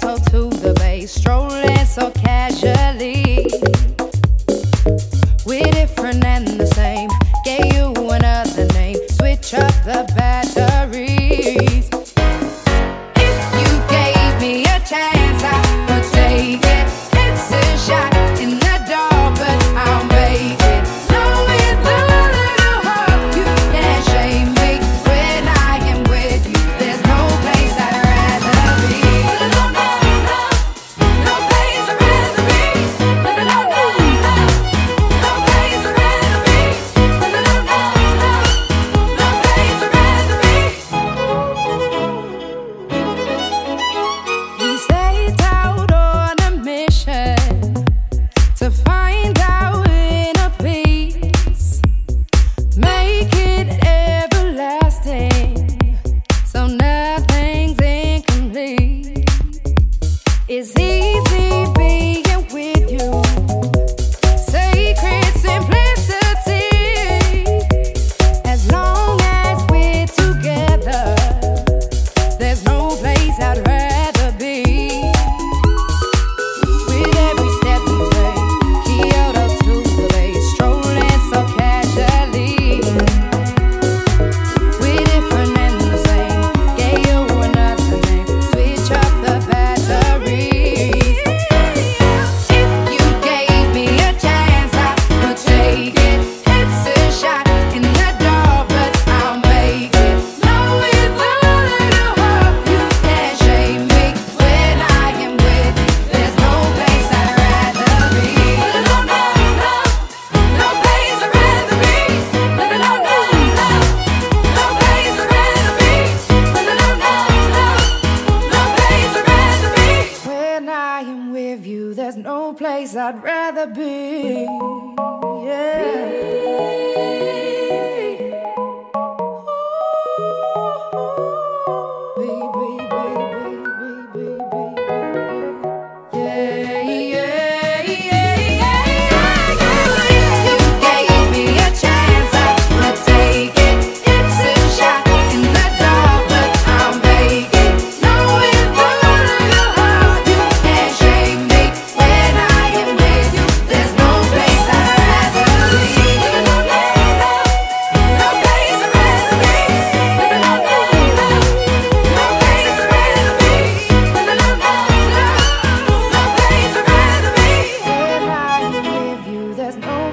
to the bass, strolling so casually. We're different and no place I'd rather be. Yeah.